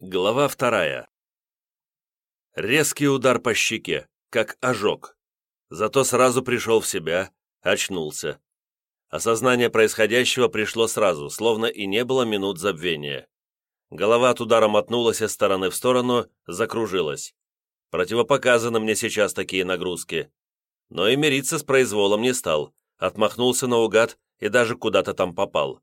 Глава вторая. Резкий удар по щеке, как ожог. Зато сразу пришел в себя, очнулся. Осознание происходящего пришло сразу, словно и не было минут забвения. Голова от удара мотнулась из стороны в сторону, закружилась. Противопоказаны мне сейчас такие нагрузки. Но и мириться с произволом не стал, отмахнулся наугад и даже куда-то там попал.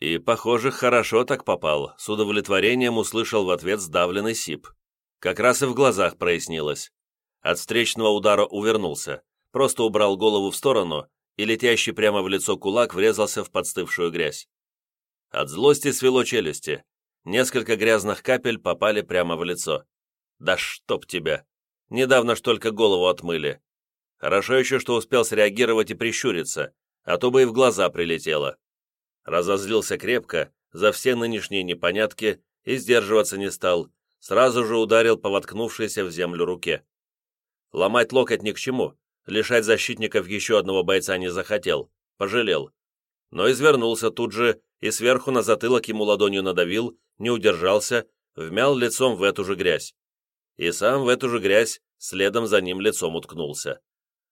И, похоже, хорошо так попал, с удовлетворением услышал в ответ сдавленный сип. Как раз и в глазах прояснилось. От встречного удара увернулся, просто убрал голову в сторону, и летящий прямо в лицо кулак врезался в подстывшую грязь. От злости свело челюсти. Несколько грязных капель попали прямо в лицо. «Да чтоб тебя! Недавно ж только голову отмыли. Хорошо еще, что успел среагировать и прищуриться, а то бы и в глаза прилетело разозлился крепко за все нынешние непонятки и сдерживаться не стал, сразу же ударил по воткнувшейся в землю руке. Ломать локоть ни к чему, лишать защитников еще одного бойца не захотел, пожалел. Но извернулся тут же и сверху на затылок ему ладонью надавил, не удержался, вмял лицом в эту же грязь. И сам в эту же грязь следом за ним лицом уткнулся.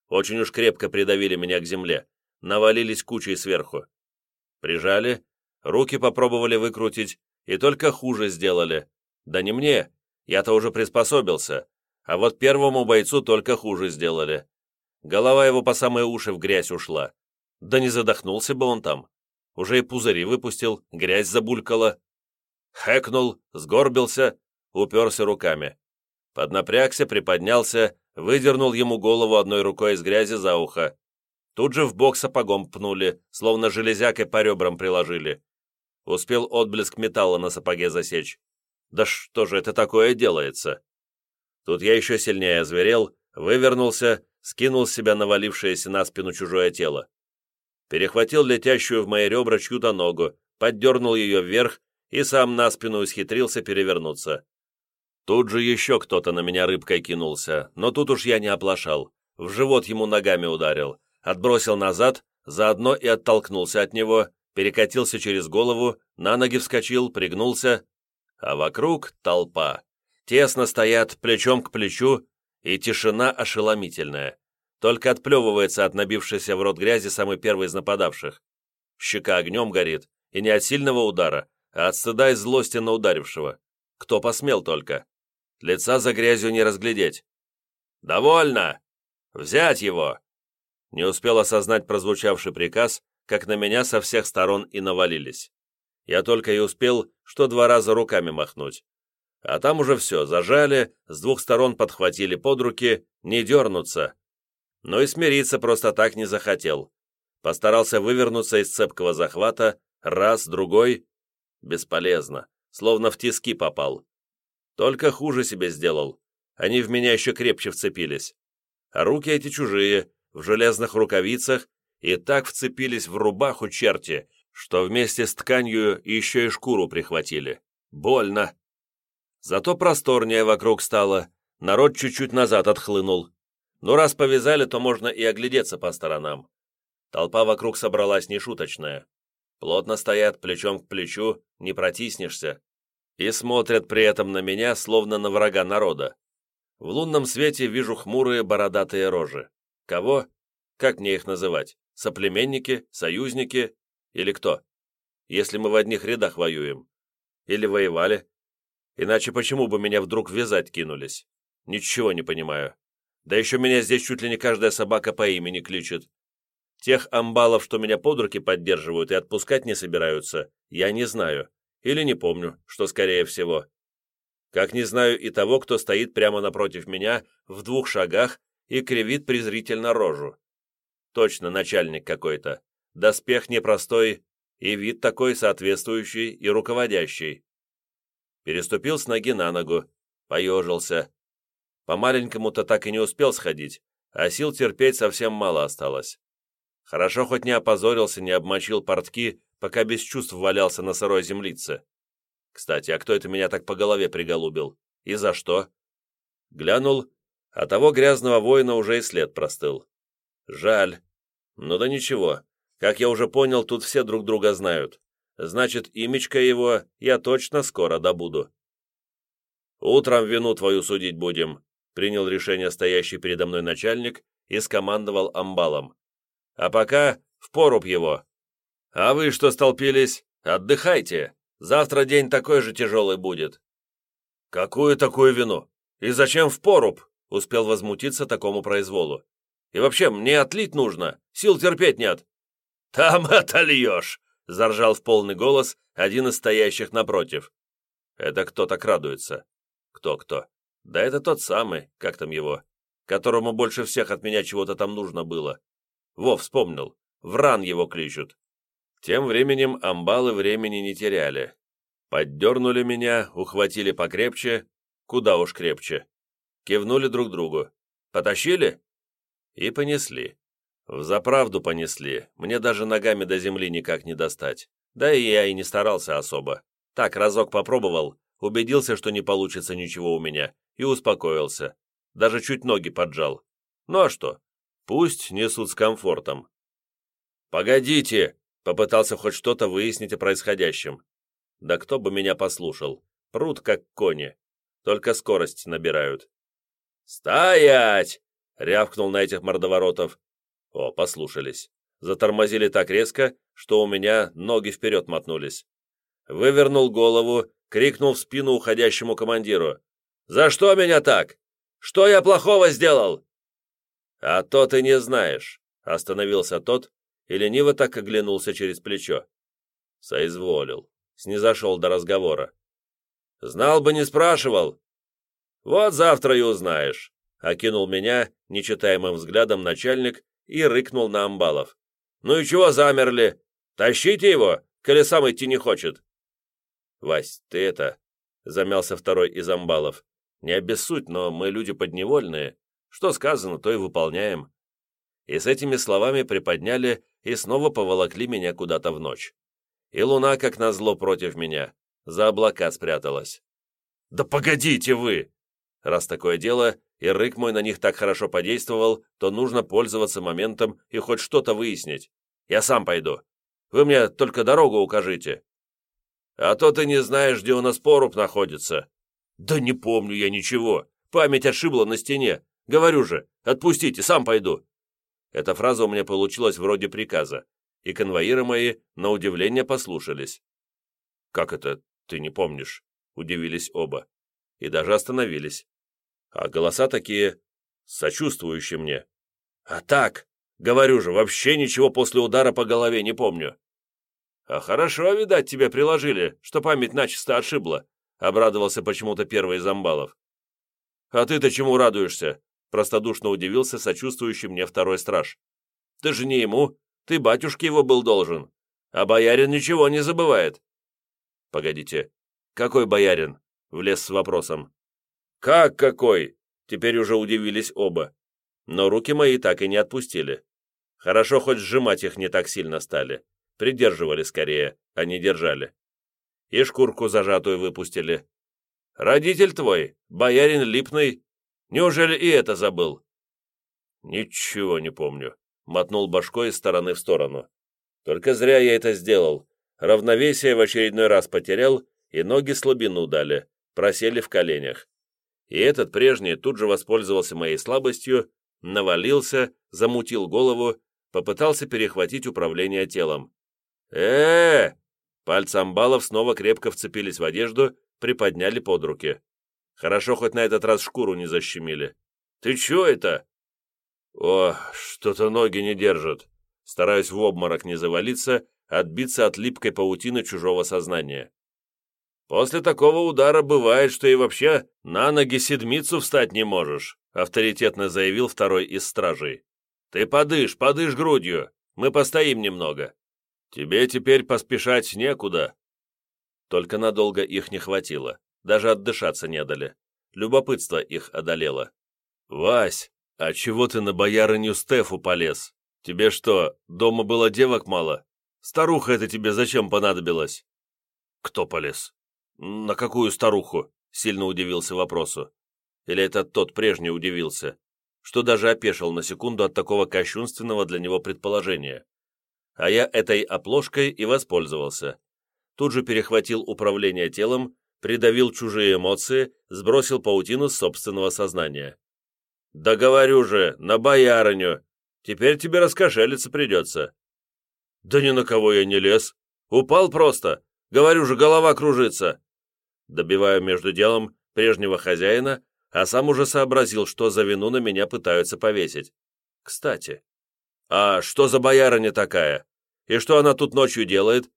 Очень уж крепко придавили меня к земле, навалились кучей сверху. Прижали, руки попробовали выкрутить, и только хуже сделали. Да не мне, я-то уже приспособился, а вот первому бойцу только хуже сделали. Голова его по самые уши в грязь ушла. Да не задохнулся бы он там. Уже и пузыри выпустил, грязь забулькала. Хэкнул, сгорбился, уперся руками. Поднапрягся, приподнялся, выдернул ему голову одной рукой из грязи за ухо. Тут же в бок сапогом пнули, словно железякой по ребрам приложили. Успел отблеск металла на сапоге засечь. Да что же это такое делается? Тут я еще сильнее озверел, вывернулся, скинул с себя навалившееся на спину чужое тело. Перехватил летящую в мои ребра чью-то ногу, поддернул ее вверх и сам на спину исхитрился перевернуться. Тут же еще кто-то на меня рыбкой кинулся, но тут уж я не оплошал. В живот ему ногами ударил отбросил назад, заодно и оттолкнулся от него, перекатился через голову, на ноги вскочил, пригнулся, а вокруг толпа. Тесно стоят плечом к плечу, и тишина ошеломительная. Только отплевывается от набившейся в рот грязи самый первый из нападавших. Щека огнем горит, и не от сильного удара, а от стыда и злости на ударившего. Кто посмел только. Лица за грязью не разглядеть. «Довольно! Взять его!» Не успел осознать прозвучавший приказ, как на меня со всех сторон и навалились. Я только и успел, что два раза руками махнуть. А там уже все, зажали, с двух сторон подхватили под руки, не дернуться. Но и смириться просто так не захотел. Постарался вывернуться из цепкого захвата, раз, другой. Бесполезно, словно в тиски попал. Только хуже себе сделал. Они в меня еще крепче вцепились. А руки эти чужие, в железных рукавицах и так вцепились в рубаху черти, что вместе с тканью еще и шкуру прихватили. Больно. Зато просторнее вокруг стало, народ чуть-чуть назад отхлынул. Ну, раз повязали, то можно и оглядеться по сторонам. Толпа вокруг собралась нешуточная. Плотно стоят плечом к плечу, не протиснешься. И смотрят при этом на меня, словно на врага народа. В лунном свете вижу хмурые бородатые рожи. Кого? Как мне их называть? Соплеменники? Союзники? Или кто? Если мы в одних рядах воюем. Или воевали? Иначе почему бы меня вдруг вязать кинулись? Ничего не понимаю. Да еще меня здесь чуть ли не каждая собака по имени кличет. Тех амбалов, что меня под руки поддерживают и отпускать не собираются, я не знаю. Или не помню, что скорее всего. Как не знаю и того, кто стоит прямо напротив меня, в двух шагах, и кривит презрительно рожу. Точно начальник какой-то. Доспех непростой, и вид такой соответствующий и руководящий. Переступил с ноги на ногу, поежился. По-маленькому-то так и не успел сходить, а сил терпеть совсем мало осталось. Хорошо хоть не опозорился, не обмочил портки, пока без чувств валялся на сырой землице. Кстати, а кто это меня так по голове приголубил? И за что? Глянул, а того грязного воина уже и след простыл. Жаль. Ну да ничего. Как я уже понял, тут все друг друга знают. Значит, имечко его я точно скоро добуду. Утром вину твою судить будем», принял решение стоящий передо мной начальник и скомандовал амбалом. «А пока в поруб его. А вы что столпились? Отдыхайте. Завтра день такой же тяжелый будет». «Какую такую вину? И зачем в поруб?» Успел возмутиться такому произволу. «И вообще, мне отлить нужно, сил терпеть нет». «Там отольешь!» — заржал в полный голос один из стоящих напротив. «Это кто так радуется?» «Кто-кто?» «Да это тот самый, как там его, которому больше всех от меня чего-то там нужно было. Во, вспомнил, Вран его кличут». Тем временем амбалы времени не теряли. Поддернули меня, ухватили покрепче, куда уж крепче. Кивнули друг другу. «Потащили?» И понесли. Взаправду понесли, мне даже ногами до земли никак не достать. Да и я и не старался особо. Так, разок попробовал, убедился, что не получится ничего у меня, и успокоился. Даже чуть ноги поджал. Ну а что? Пусть несут с комфортом. «Погодите!» — попытался хоть что-то выяснить о происходящем. Да кто бы меня послушал. Прут как кони. Только скорость набирают. «Стоять!» — рявкнул на этих мордоворотов. О, послушались. Затормозили так резко, что у меня ноги вперед мотнулись. Вывернул голову, крикнул в спину уходящему командиру. «За что меня так? Что я плохого сделал?» «А то ты не знаешь», — остановился тот и лениво так оглянулся через плечо. Соизволил, снизошел до разговора. «Знал бы, не спрашивал». «Вот завтра и узнаешь», — окинул меня нечитаемым взглядом начальник и рыкнул на амбалов. «Ну и чего замерли? Тащите его, коли сам идти не хочет!» «Вась, ты это...» — замялся второй из амбалов. «Не обессудь, но мы люди подневольные. Что сказано, то и выполняем». И с этими словами приподняли и снова поволокли меня куда-то в ночь. И луна, как назло, против меня, за облака спряталась. «Да погодите вы!» Раз такое дело, и рык мой на них так хорошо подействовал, то нужно пользоваться моментом и хоть что-то выяснить. Я сам пойду. Вы мне только дорогу укажите. А то ты не знаешь, где у нас поруб находится. Да не помню я ничего. Память отшибла на стене. Говорю же, отпустите, сам пойду. Эта фраза у меня получилась вроде приказа, и конвоиры мои, на удивление, послушались. «Как это ты не помнишь?» — удивились оба. И даже остановились а голоса такие сочувствующие мне. А так, говорю же, вообще ничего после удара по голове не помню. А хорошо, видать, тебя приложили, что память начисто отшибла, обрадовался почему-то первый из амбалов. А ты-то чему радуешься? Простодушно удивился сочувствующий мне второй страж. Ты же не ему, ты батюшке его был должен. А боярин ничего не забывает. Погодите, какой боярин? Влез с вопросом. «Как какой?» Теперь уже удивились оба. Но руки мои так и не отпустили. Хорошо, хоть сжимать их не так сильно стали. Придерживали скорее, а не держали. И шкурку зажатую выпустили. «Родитель твой, боярин Липный, неужели и это забыл?» «Ничего не помню», — мотнул башкой из стороны в сторону. «Только зря я это сделал. Равновесие в очередной раз потерял, и ноги слабину дали, просели в коленях и этот прежний тут же воспользовался моей слабостью, навалился, замутил голову, попытался перехватить управление телом. э, -э, Пальцы амбалов снова крепко вцепились в одежду, приподняли под руки. Хорошо, хоть на этот раз шкуру не защемили. «Ты чё это?» «О, что-то ноги не держат». Стараюсь в обморок не завалиться, отбиться от липкой паутины чужого сознания. После такого удара бывает, что и вообще на ноги седмицу встать не можешь», авторитетно заявил второй из стражей. «Ты подышь, подышь грудью, мы постоим немного. Тебе теперь поспешать некуда». Только надолго их не хватило, даже отдышаться не дали. Любопытство их одолело. «Вась, а чего ты на боярыню Стефу полез? Тебе что, дома было девок мало? Старуха это тебе зачем понадобилась?» «Кто полез?» «На какую старуху?» — сильно удивился вопросу. Или это тот прежний удивился, что даже опешил на секунду от такого кощунственного для него предположения. А я этой оплошкой и воспользовался. Тут же перехватил управление телом, придавил чужие эмоции, сбросил паутину собственного сознания. «Да говорю же, на боярыню! Теперь тебе раскошелиться придется!» «Да ни на кого я не лез! Упал просто! Говорю же, голова кружится!» Добиваю между делом прежнего хозяина, а сам уже сообразил, что за вину на меня пытаются повесить. Кстати, а что за боярыня такая? И что она тут ночью делает?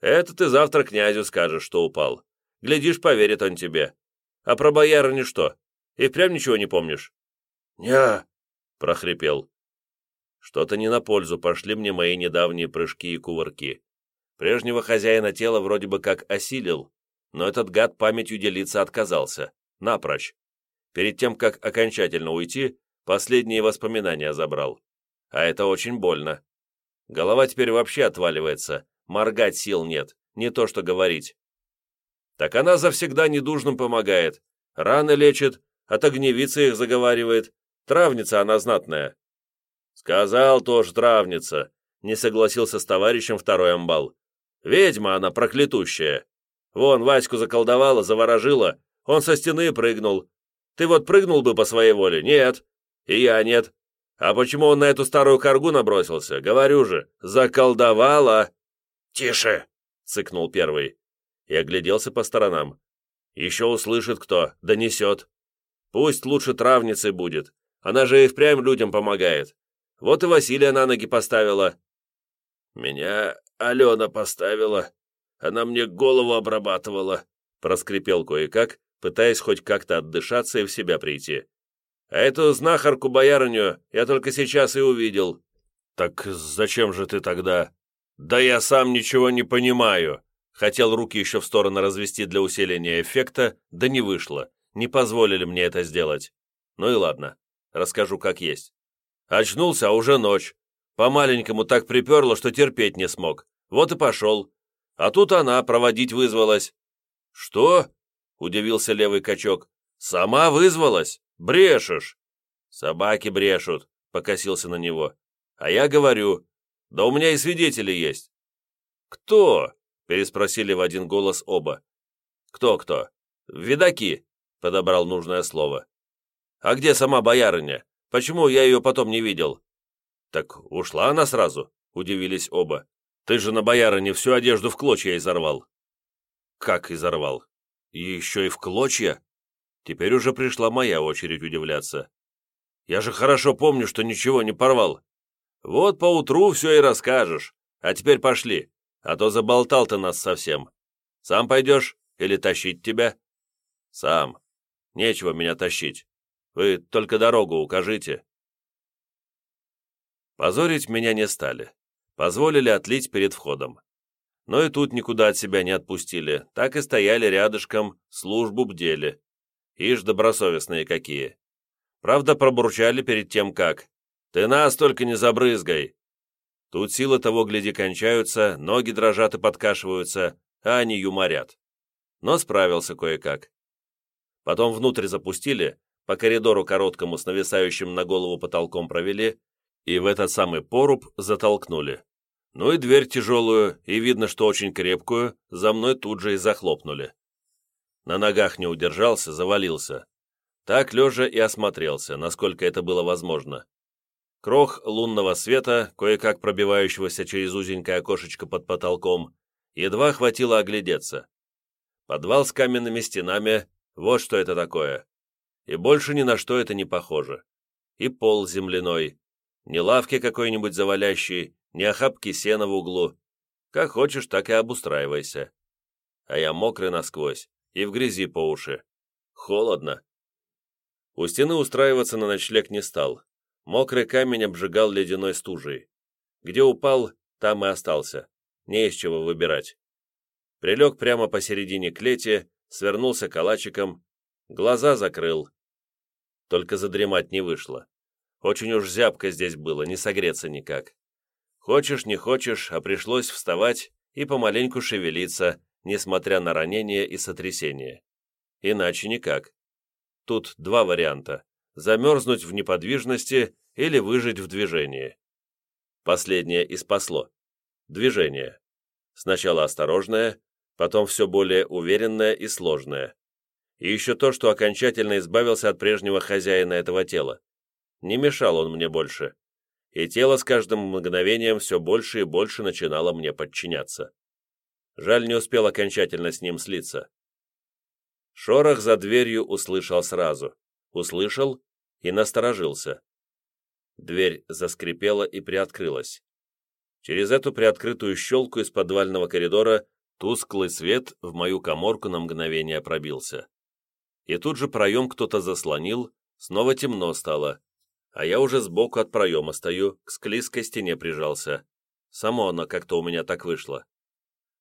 Это ты завтра князю скажешь, что упал. Глядишь, поверит он тебе. А про боярыню что? И прям ничего не помнишь? «Не-а», прохрипел. Что-то не на пользу пошли мне мои недавние прыжки и кувырки. Прежнего хозяина тела вроде бы как осилил, но этот гад памятью делиться отказался. Напрочь. Перед тем, как окончательно уйти, последние воспоминания забрал. А это очень больно. Голова теперь вообще отваливается, моргать сил нет, не то что говорить. Так она завсегда недужным помогает, раны лечит, от огневицы их заговаривает, травница она знатная. Сказал тоже травница, не согласился с товарищем второй амбал. Ведьма она проклятущая. Вон, Ваську заколдовала, заворожила, он со стены прыгнул. Ты вот прыгнул бы по своей воле? Нет. И я нет. А почему он на эту старую коргу набросился? Говорю же, заколдовала. Тише, цыкнул первый. И огляделся по сторонам. Еще услышит кто, донесет. Пусть лучше травницей будет. Она же и впрямь людям помогает. Вот и Василия на ноги поставила. Меня Алена поставила. Она мне голову обрабатывала, проскрипел кое-как, пытаясь хоть как-то отдышаться и в себя прийти. А эту знахарку-боярыню я только сейчас и увидел. Так зачем же ты тогда? Да я сам ничего не понимаю. Хотел руки еще в сторону развести для усиления эффекта, да не вышло. Не позволили мне это сделать. Ну и ладно, расскажу как есть. Очнулся, а уже ночь. По-маленькому так приперло, что терпеть не смог. Вот и пошел. А тут она проводить вызвалась. «Что?» — удивился левый качок. «Сама вызвалась? Брешешь!» «Собаки брешут», — покосился на него. «А я говорю, да у меня и свидетели есть». «Кто?» — переспросили в один голос оба. «Кто-кто?» «Видаки», — подобрал нужное слово. «А где сама боярыня? Почему я ее потом не видел?» «Так ушла она сразу», — удивились оба. «Ты же на боярыне всю одежду в клочья изорвал». «Как изорвал? Еще и в клочья?» Теперь уже пришла моя очередь удивляться. «Я же хорошо помню, что ничего не порвал. Вот поутру все и расскажешь. А теперь пошли, а то заболтал ты нас совсем. Сам пойдешь или тащить тебя?» «Сам. Нечего меня тащить. Вы только дорогу укажите». Позорить меня не стали. Позволили отлить перед входом. Но и тут никуда от себя не отпустили, так и стояли рядышком, службу бдели. Ишь, добросовестные какие. Правда, пробурчали перед тем, как. «Ты нас только не забрызгай!» Тут силы того, гляди, кончаются, ноги дрожат и подкашиваются, а они юморят. Но справился кое-как. Потом внутрь запустили, по коридору короткому с нависающим на голову потолком провели, и в этот самый поруб затолкнули. Ну и дверь тяжелую, и видно, что очень крепкую, за мной тут же и захлопнули. На ногах не удержался, завалился. Так лежа и осмотрелся, насколько это было возможно. Крох лунного света, кое-как пробивающегося через узенькое окошечко под потолком, едва хватило оглядеться. Подвал с каменными стенами, вот что это такое. И больше ни на что это не похоже. И пол земляной, ни лавки какой-нибудь завалящей, ни охапки сена в углу. Как хочешь, так и обустраивайся. А я мокрый насквозь, и в грязи по уши. Холодно. У стены устраиваться на ночлег не стал. Мокрый камень обжигал ледяной стужей. Где упал, там и остался. Не из чего выбирать. Прилег прямо посередине клети, свернулся калачиком, глаза закрыл. Только задремать не вышло. Очень уж зябко здесь было, не согреться никак. Хочешь, не хочешь, а пришлось вставать и помаленьку шевелиться, несмотря на ранение и сотрясение. Иначе никак. Тут два варианта – замерзнуть в неподвижности или выжить в движении. Последнее и спасло. Движение. Сначала осторожное, потом все более уверенное и сложное. И еще то, что окончательно избавился от прежнего хозяина этого тела. Не мешал он мне больше. И тело с каждым мгновением все больше и больше начинало мне подчиняться. Жаль, не успел окончательно с ним слиться. Шорох за дверью услышал сразу. Услышал и насторожился. Дверь заскрипела и приоткрылась. Через эту приоткрытую щелку из подвального коридора тусклый свет в мою коморку на мгновение пробился. И тут же проем кто-то заслонил, снова темно стало, а я уже сбоку от проема стою, к склизкой стене прижался. Само оно как-то у меня так вышло.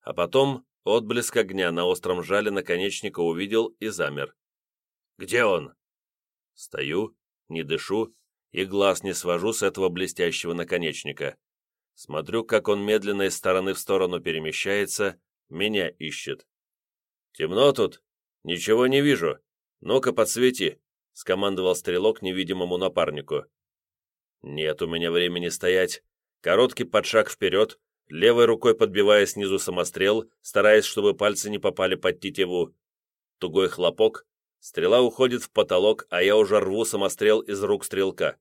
А потом отблеск огня на остром жале наконечника увидел и замер. «Где он?» Стою, не дышу и глаз не свожу с этого блестящего наконечника. Смотрю, как он медленно из стороны в сторону перемещается, меня ищет. «Темно тут? Ничего не вижу. Ну-ка, подсвети», — скомандовал стрелок невидимому напарнику. «Нет у меня времени стоять. Короткий подшаг вперед, левой рукой подбивая снизу самострел, стараясь, чтобы пальцы не попали под тетиву. Тугой хлопок, стрела уходит в потолок, а я уже рву самострел из рук стрелка.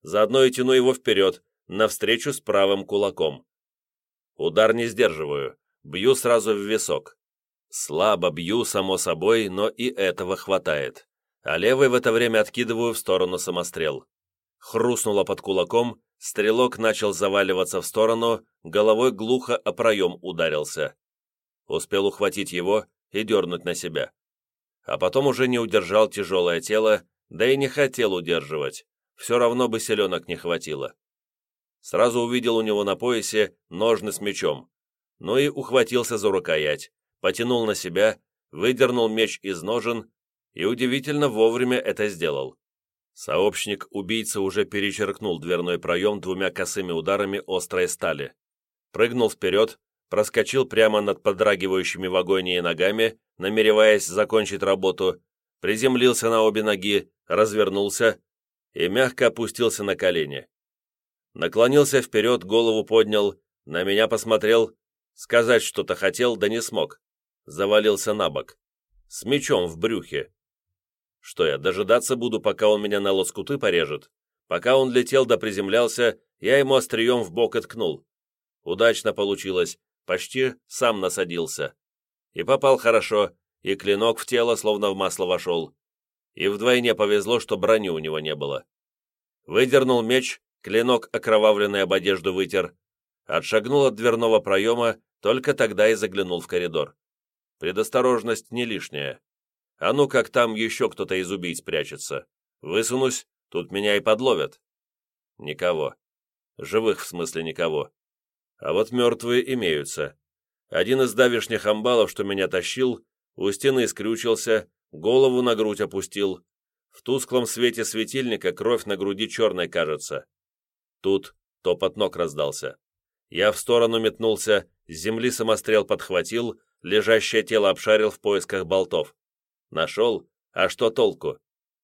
Заодно и тяну его вперед, навстречу с правым кулаком. Удар не сдерживаю, бью сразу в висок. Слабо бью, само собой, но и этого хватает. А левой в это время откидываю в сторону самострел. Хрустнуло под кулаком, стрелок начал заваливаться в сторону, головой глухо о проем ударился. Успел ухватить его и дернуть на себя. А потом уже не удержал тяжелое тело, да и не хотел удерживать. Все равно бы селенок не хватило сразу увидел у него на поясе ножны с мечом, но и ухватился за рукоять, потянул на себя, выдернул меч из ножен и удивительно вовремя это сделал. Сообщник убийцы уже перечеркнул дверной проем двумя косыми ударами острой стали. Прыгнул вперед, проскочил прямо над подрагивающими в агонии ногами, намереваясь закончить работу, приземлился на обе ноги, развернулся и мягко опустился на колени. Наклонился вперед, голову поднял, на меня посмотрел, сказать что-то хотел, да не смог. Завалился на бок. С мечом в брюхе. Что я, дожидаться буду, пока он меня на лоскуты порежет? Пока он летел да приземлялся, я ему острием в бок откнул. Удачно получилось, почти сам насадился. И попал хорошо, и клинок в тело словно в масло вошел. И вдвойне повезло, что брони у него не было. Выдернул меч, клинок окровавленный об одежду вытер, отшагнул от дверного проема, только тогда и заглянул в коридор. Предосторожность не лишняя. А ну как там еще кто-то из убийц прячется. Высунусь, тут меня и подловят. Никого. Живых в смысле никого. А вот мертвые имеются. Один из давишних амбалов, что меня тащил, у стены скрючился, голову на грудь опустил. В тусклом свете светильника кровь на груди черной кажется. Тут топот ног раздался. Я в сторону метнулся, с земли самострел подхватил, лежащее тело обшарил в поисках болтов. Нашел, а что толку?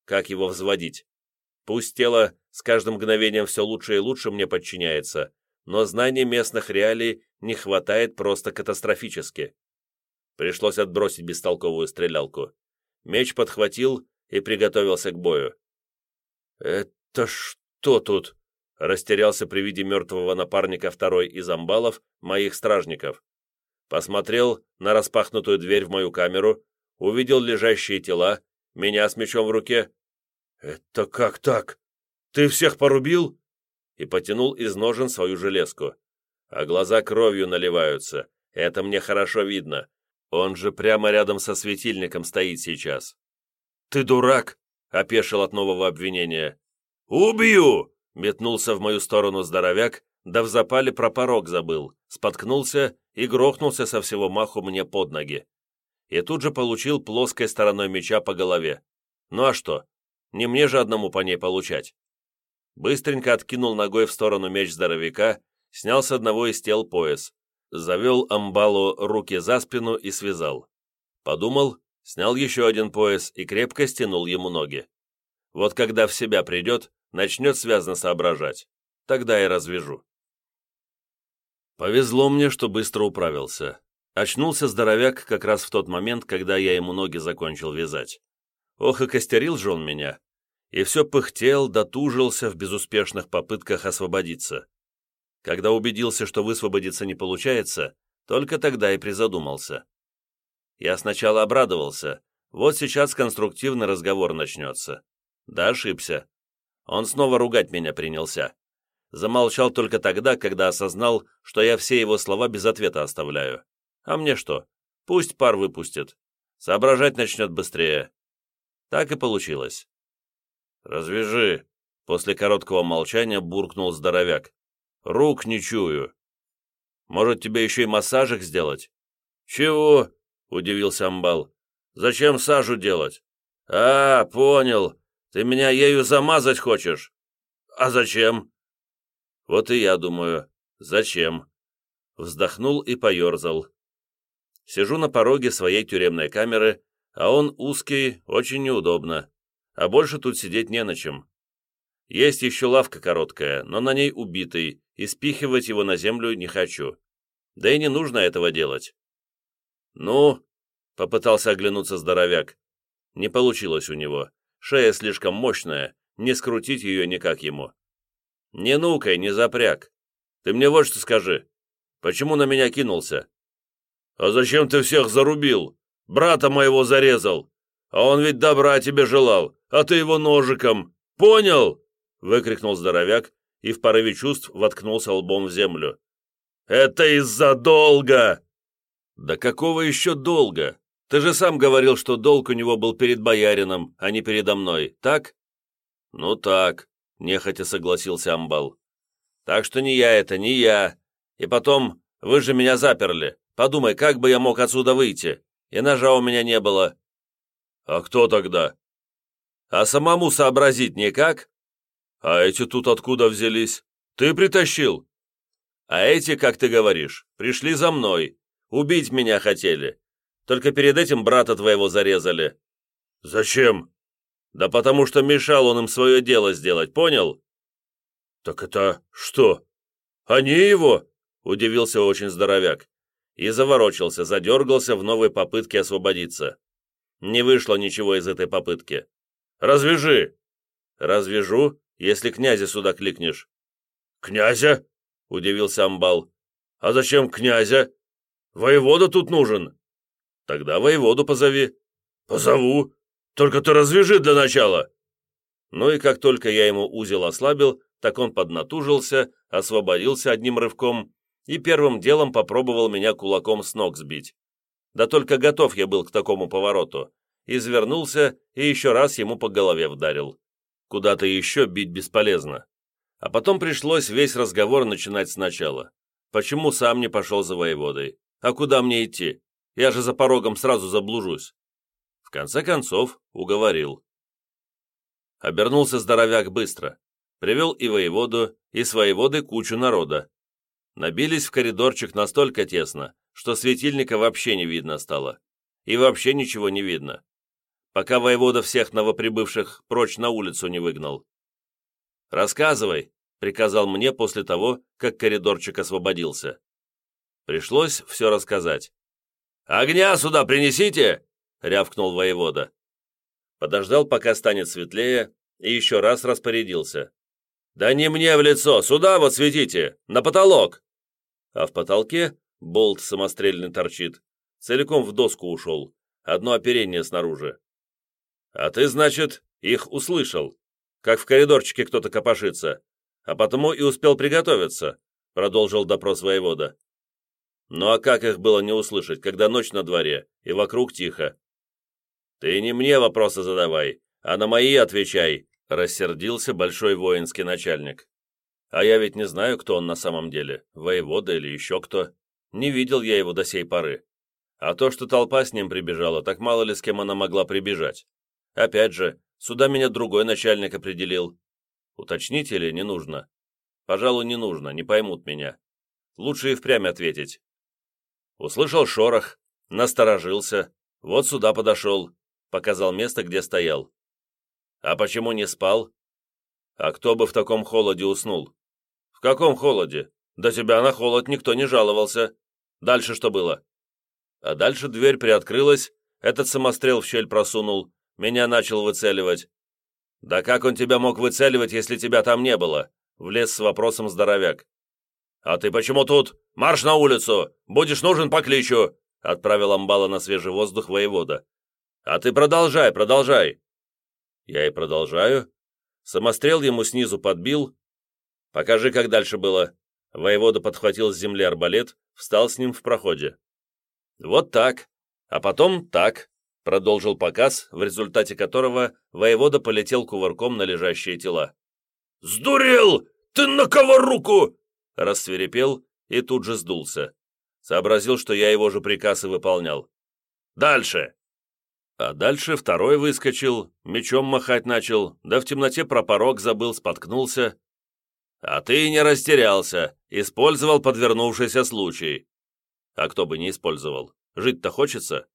Как его взводить? Пусть тело с каждым мгновением все лучше и лучше мне подчиняется, но знаний местных реалий не хватает просто катастрофически. Пришлось отбросить бестолковую стрелялку. Меч подхватил и приготовился к бою. «Это что тут?» Растерялся при виде мертвого напарника второй из амбалов, моих стражников. Посмотрел на распахнутую дверь в мою камеру, увидел лежащие тела, меня с мечом в руке. «Это как так? Ты всех порубил?» И потянул из ножен свою железку. А глаза кровью наливаются. Это мне хорошо видно. Он же прямо рядом со светильником стоит сейчас. «Ты дурак!» — опешил от нового обвинения. «Убью!» Метнулся в мою сторону здоровяк, да в запале про порог забыл, споткнулся и грохнулся со всего маху мне под ноги. И тут же получил плоской стороной меча по голове. Ну а что? Не мне же одному по ней получать. Быстренько откинул ногой в сторону меч здоровяка, снял с одного из тел пояс, завел амбалу руки за спину и связал. Подумал, снял еще один пояс и крепко стянул ему ноги. Вот когда в себя придет, начнет связно соображать. Тогда и развяжу. Повезло мне, что быстро управился. Очнулся здоровяк как раз в тот момент, когда я ему ноги закончил вязать. Ох и костерил же он меня. И все пыхтел, дотужился в безуспешных попытках освободиться. Когда убедился, что высвободиться не получается, только тогда и призадумался. Я сначала обрадовался. Вот сейчас конструктивный разговор начнется. Да ошибся. Он снова ругать меня принялся. Замолчал только тогда, когда осознал, что я все его слова без ответа оставляю. А мне что? Пусть пар выпустит. Соображать начнет быстрее. Так и получилось. «Развяжи!» После короткого молчания буркнул здоровяк. «Рук не чую. Может, тебе еще и массажик сделать?» «Чего?» — удивился Амбал. «Зачем сажу делать?» «А, понял. Ты меня ею замазать хочешь?» «А зачем?» «Вот и я думаю. Зачем?» Вздохнул и поерзал. Сижу на пороге своей тюремной камеры, а он узкий, очень неудобно. А больше тут сидеть не на чем. Есть еще лавка короткая, но на ней убитый, и спихивать его на землю не хочу. Да и не нужно этого делать. «Ну?» — попытался оглянуться здоровяк. Не получилось у него. Шея слишком мощная, не скрутить ее никак ему. «Не нукай, не запряг. Ты мне вот что скажи. Почему на меня кинулся? «А зачем ты всех зарубил? Брата моего зарезал! А он ведь добра тебе желал, а ты его ножиком! Понял?» выкрикнул здоровяк и в порыве чувств воткнулся лбом в землю. «Это из-за долга!» «Да какого еще долга? Ты же сам говорил, что долг у него был перед боярином, а не передо мной, так?» «Ну так», — нехотя согласился Амбал. «Так что не я это, не я. И потом, вы же меня заперли. Подумай, как бы я мог отсюда выйти? И ножа у меня не было». «А кто тогда?» «А самому сообразить никак?» «А эти тут откуда взялись? Ты притащил?» «А эти, как ты говоришь, пришли за мной. Убить меня хотели. Только перед этим брата твоего зарезали». «Зачем?» «Да потому что мешал он им свое дело сделать, понял?» «Так это что? Они его?» — удивился очень здоровяк и заворочился, задергался в новой попытке освободиться. Не вышло ничего из этой попытки. «Развяжи!» «Развяжу, если князя сюда кликнешь». «Князя?» — удивился Амбал. «А зачем князя? Воевода тут нужен». «Тогда воеводу позови». «Позову. Только ты развяжи для начала». Ну и как только я ему узел ослабил, так он поднатужился, освободился одним рывком и первым делом попробовал меня кулаком с ног сбить. Да только готов я был к такому повороту. Извернулся и еще раз ему по голове вдарил. Куда-то еще бить бесполезно. А потом пришлось весь разговор начинать сначала. Почему сам не пошел за воеводой? А куда мне идти? Я же за порогом сразу заблужусь. В конце концов, уговорил. Обернулся здоровяк быстро. Привел и воеводу, и с воеводы кучу народа. Набились в коридорчик настолько тесно, что светильника вообще не видно стало. И вообще ничего не видно. Пока воевода всех новоприбывших прочь на улицу не выгнал. «Рассказывай», — приказал мне после того, как коридорчик освободился. Пришлось все рассказать. «Огня сюда принесите!» — рявкнул воевода. Подождал, пока станет светлее, и еще раз распорядился. «Да не мне в лицо! Сюда вот светите! На потолок!» А в потолке болт самострельный торчит. Целиком в доску ушел. Одно оперение снаружи. «А ты, значит, их услышал, как в коридорчике кто-то копошится, а потому и успел приготовиться», продолжил допрос воевода. «Ну а как их было не услышать, когда ночь на дворе и вокруг тихо?» «Ты не мне вопросы задавай, а на мои отвечай», Рассердился большой воинский начальник. А я ведь не знаю, кто он на самом деле, воевода или еще кто. Не видел я его до сей поры. А то, что толпа с ним прибежала, так мало ли с кем она могла прибежать. Опять же, сюда меня другой начальник определил. Уточнить или не нужно? Пожалуй, не нужно, не поймут меня. Лучше и впрямь ответить. Услышал шорох, насторожился, вот сюда подошел, показал место, где стоял. А почему не спал? А кто бы в таком холоде уснул? В каком холоде? До тебя на холод никто не жаловался. Дальше что было? А дальше дверь приоткрылась, этот самострел в щель просунул, меня начал выцеливать. «Да как он тебя мог выцеливать, если тебя там не было?» Влез с вопросом здоровяк. «А ты почему тут? Марш на улицу! Будешь нужен, покличу!» Отправил амбала на свежий воздух воевода. «А ты продолжай, продолжай!» Я и продолжаю. Самострел ему снизу подбил. «Покажи, как дальше было». Воевода подхватил с земли арбалет, встал с ним в проходе. «Вот так. А потом так», — продолжил показ, в результате которого воевода полетел кувырком на лежащие тела. «Сдурел! Ты на кого руку?» Рассверепел и тут же сдулся. Сообразил, что я его же приказ и выполнял. «Дальше!» А дальше второй выскочил, мечом махать начал, да в темноте про порог забыл, споткнулся. А ты не растерялся, использовал подвернувшийся случай. А кто бы не использовал, жить-то хочется.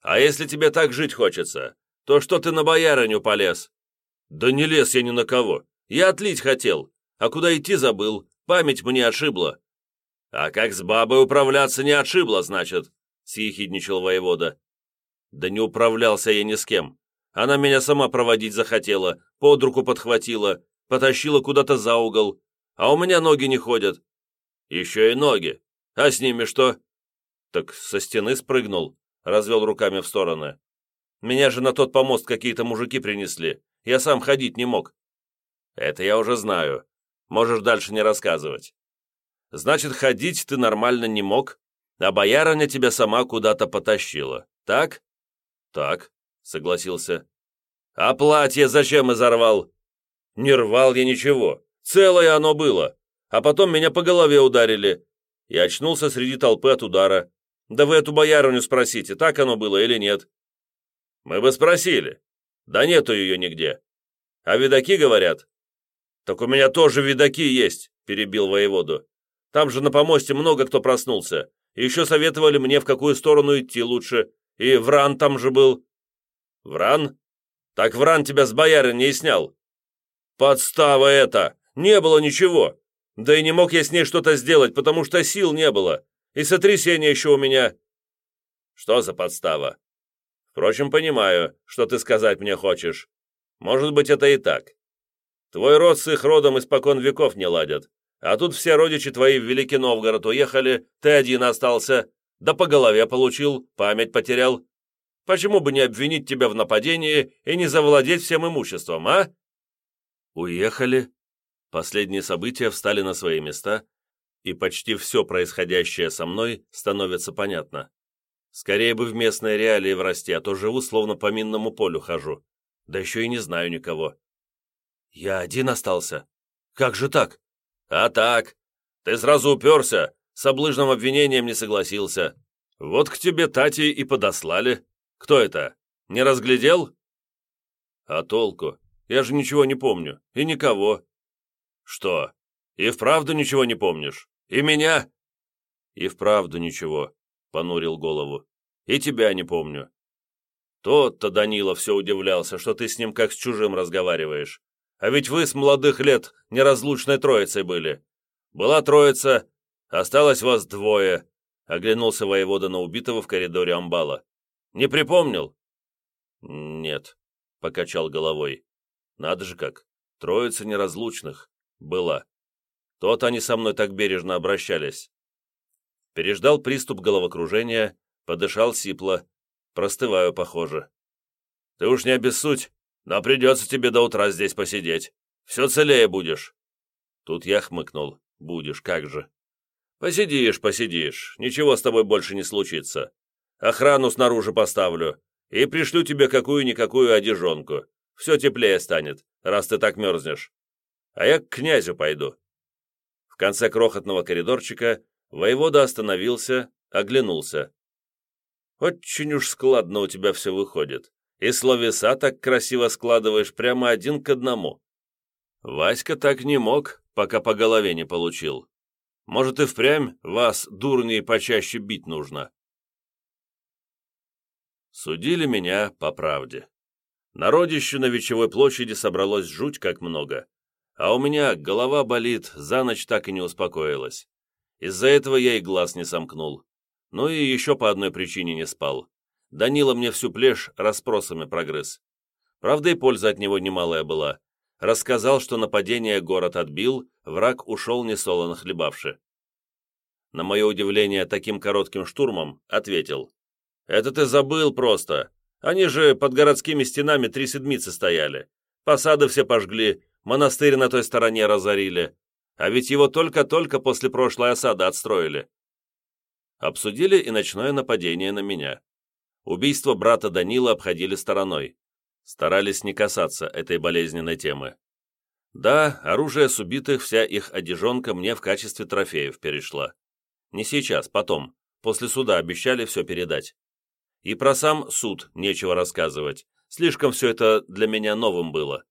А если тебе так жить хочется, то что ты на боярыню полез? Да не лез я ни на кого, я отлить хотел, а куда идти забыл, память мне ошибла. А как с бабой управляться не отшибла, значит, съехидничал воевода. Да не управлялся я ни с кем. Она меня сама проводить захотела, под руку подхватила, потащила куда-то за угол, а у меня ноги не ходят. Еще и ноги. А с ними что? Так со стены спрыгнул, развел руками в стороны. Меня же на тот помост какие-то мужики принесли. Я сам ходить не мог. Это я уже знаю. Можешь дальше не рассказывать. Значит, ходить ты нормально не мог, а боярыня тебя сама куда-то потащила, так? Так, согласился. А платье зачем изорвал? Не рвал я ничего, целое оно было, а потом меня по голове ударили. И очнулся среди толпы от удара. Да вы эту боярыню спросите, так оно было или нет? Мы бы спросили. Да нету ее нигде. А видаки говорят, «Так у меня тоже видаки есть», — перебил воеводу. «Там же на помосте много кто проснулся. И еще советовали мне, в какую сторону идти лучше. И Вран там же был». «Вран? Так Вран тебя с бояры не снял». «Подстава это! Не было ничего. Да и не мог я с ней что-то сделать, потому что сил не было. И сотрясение еще у меня». «Что за подстава?» «Впрочем, понимаю, что ты сказать мне хочешь. Может быть, это и так. Твой род с их родом испокон веков не ладят. А тут все родичи твои в Великий Новгород уехали, ты один остался. Да по голове получил, память потерял. Почему бы не обвинить тебя в нападении и не завладеть всем имуществом, а?» Уехали. Последние события встали на свои места, и почти все происходящее со мной становится понятно. Скорее бы в местной реалии врасти, а то живу, словно по минному полю хожу. Да еще и не знаю никого. «Я один остался? Как же так?» «А так. Ты сразу уперся, с облыжным обвинением не согласился. Вот к тебе Тати и подослали. Кто это? Не разглядел?» «А толку? Я же ничего не помню. И никого». «Что? И вправду ничего не помнишь? И меня?» «И вправду ничего», — понурил голову. «И тебя не помню». Тот-то Данила все удивлялся, что ты с ним как с чужим разговариваешь. А ведь вы с молодых лет неразлучной троицей были. Была троица, осталось вас двое», — оглянулся воевода на убитого в коридоре амбала. «Не припомнил?» «Нет», — покачал головой. «Надо же как, троица неразлучных. Была. Тот они со мной так бережно обращались». Переждал приступ головокружения, подышал сипло. Простываю, похоже. «Ты уж не обессудь, но придется тебе до утра здесь посидеть. Все целее будешь». Тут я хмыкнул. «Будешь, как же». «Посидишь, посидишь. Ничего с тобой больше не случится. Охрану снаружи поставлю и пришлю тебе какую-никакую одежонку. Все теплее станет, раз ты так мерзнешь. А я к князю пойду». В конце крохотного коридорчика воевода остановился, оглянулся. «Очень уж складно у тебя все выходит и словеса так красиво складываешь прямо один к одному. Васька так не мог, пока по голове не получил. Может, и впрямь вас, дурней, почаще бить нужно. Судили меня по правде. Народищу на Вечевой площади собралось жуть как много. А у меня голова болит, за ночь так и не успокоилась. Из-за этого я и глаз не сомкнул. Ну и еще по одной причине не спал. Данила мне всю плешь расспросами прогрыз. Правда, и польза от него немалая была. Рассказал, что нападение город отбил, враг ушел несолоно хлебавши. На мое удивление таким коротким штурмом ответил. «Это ты забыл просто. Они же под городскими стенами три седмицы стояли. Посады все пожгли, монастырь на той стороне разорили. А ведь его только-только после прошлой осады отстроили. Обсудили и ночное нападение на меня. Убийство брата Данила обходили стороной. Старались не касаться этой болезненной темы. Да, оружие с убитых, вся их одежонка мне в качестве трофеев перешла. Не сейчас, потом. После суда обещали все передать. И про сам суд нечего рассказывать. Слишком все это для меня новым было.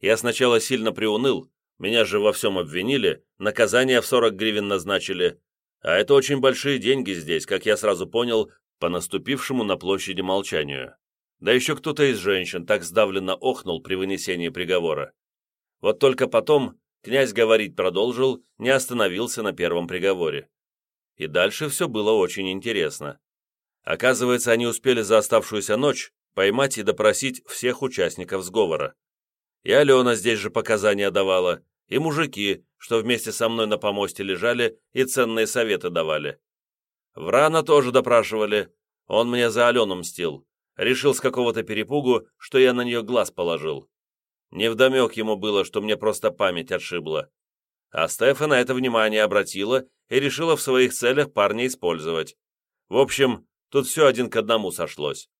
Я сначала сильно приуныл, меня же во всем обвинили, наказание в 40 гривен назначили, а это очень большие деньги здесь, как я сразу понял, по наступившему на площади молчанию. Да еще кто-то из женщин так сдавленно охнул при вынесении приговора. Вот только потом князь говорить продолжил, не остановился на первом приговоре. И дальше все было очень интересно. Оказывается, они успели за оставшуюся ночь поймать и допросить всех участников сговора. И Алена здесь же показания давала, и мужики, что вместе со мной на помосте лежали и ценные советы давали. Врана тоже допрашивали, он мне за Алену мстил, решил с какого-то перепугу, что я на нее глаз положил. Невдомек ему было, что мне просто память отшибла. А Стефа на это внимание обратила и решила в своих целях парня использовать. В общем, тут все один к одному сошлось.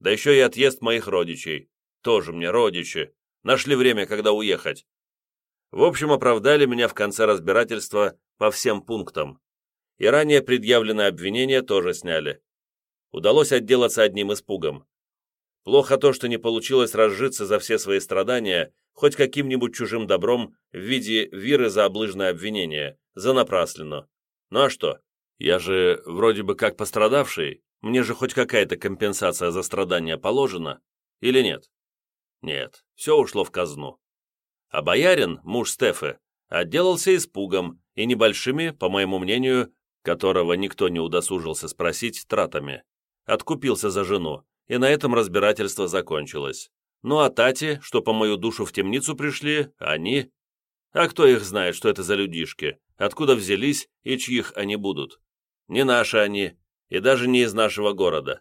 Да еще и отъезд моих родичей. Тоже мне родичи. Нашли время, когда уехать. В общем, оправдали меня в конце разбирательства по всем пунктам. И ранее предъявленное обвинение тоже сняли. Удалось отделаться одним испугом. Плохо то, что не получилось разжиться за все свои страдания хоть каким-нибудь чужим добром в виде виры за облыжное обвинение, за напраслину. Ну а что? Я же вроде бы как пострадавший, мне же хоть какая-то компенсация за страдания положена, или нет? Нет, все ушло в казну. А боярин, муж Стефы, отделался испугом и небольшими, по моему мнению, которого никто не удосужился спросить, тратами. Откупился за жену, и на этом разбирательство закончилось. Ну а Тати, что по мою душу в темницу пришли, они... А кто их знает, что это за людишки, откуда взялись и чьих они будут? Не наши они, и даже не из нашего города.